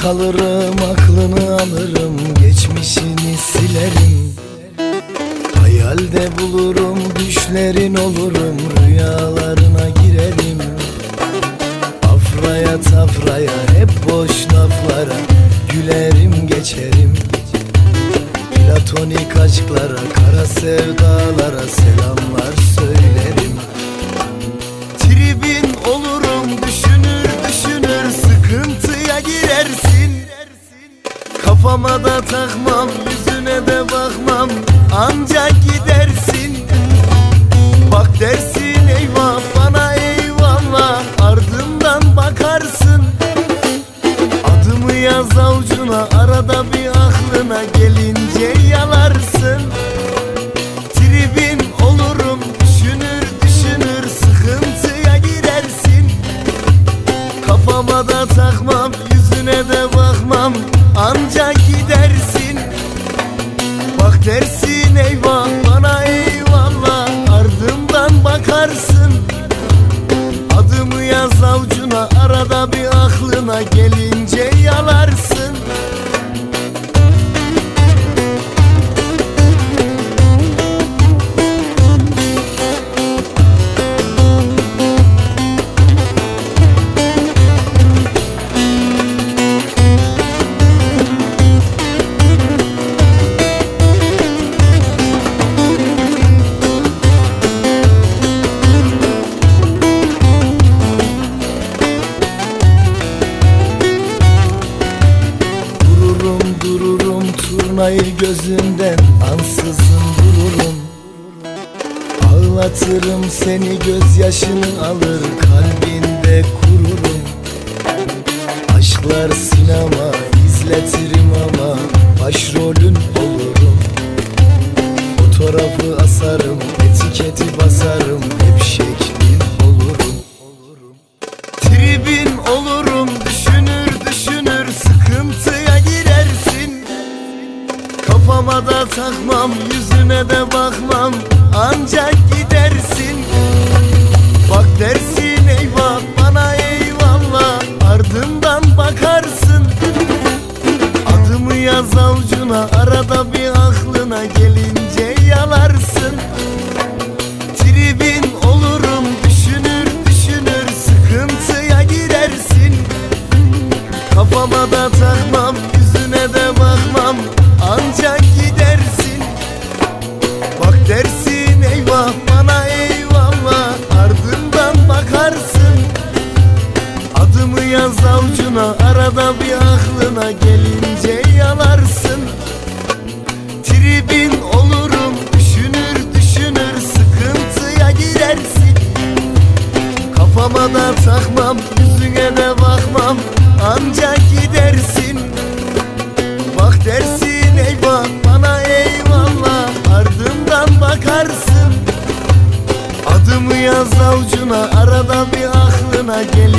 alırım aklını alırım Geçmişini silerim. Hayalde bulurum düşlerin olurum Rüyalarına girerim. Afraya tafraya hep boş laflara Gülerim geçerim. Platonik aşklara kara sevdalara selamlar söylerim Kafama da takmam yüzüne de bakmam. Ancak gidersin. Bak dersin eyvah bana eyvallah. Ardımdan bakarsın. Adımı yaz avucuna arada bir aklına gelince yalarsın. Tribin olurum düşünür düşünür sıkıntıya girersin. Kafama da takmam yüzüne de bakmam. Ancak bakarsın Adımı yaz avucuna arada bir aklına gelince turnayı gözünden ansızın vururum Ağlatırım seni gözyaşını alır kalbinde kururum. Aşklar sinema izletirim ama başrolün olurum. Fotoğrafı asarım etiketi basarım hep şeklin takmam yüzüne de bakmam. Ancak gidersin. Bak dersin eyvah bana eyvallah. Ardından bakarsın. Adımı yaz avucuna arada bir aklına gelince yalarsın Kafama da takmam yüzüne de bakmam. Ancak gidersin. Bak dersin eyvah bana eyvallah. Ardımdan bakarsın. Adımı yaz avucuna arada bir aklına gelin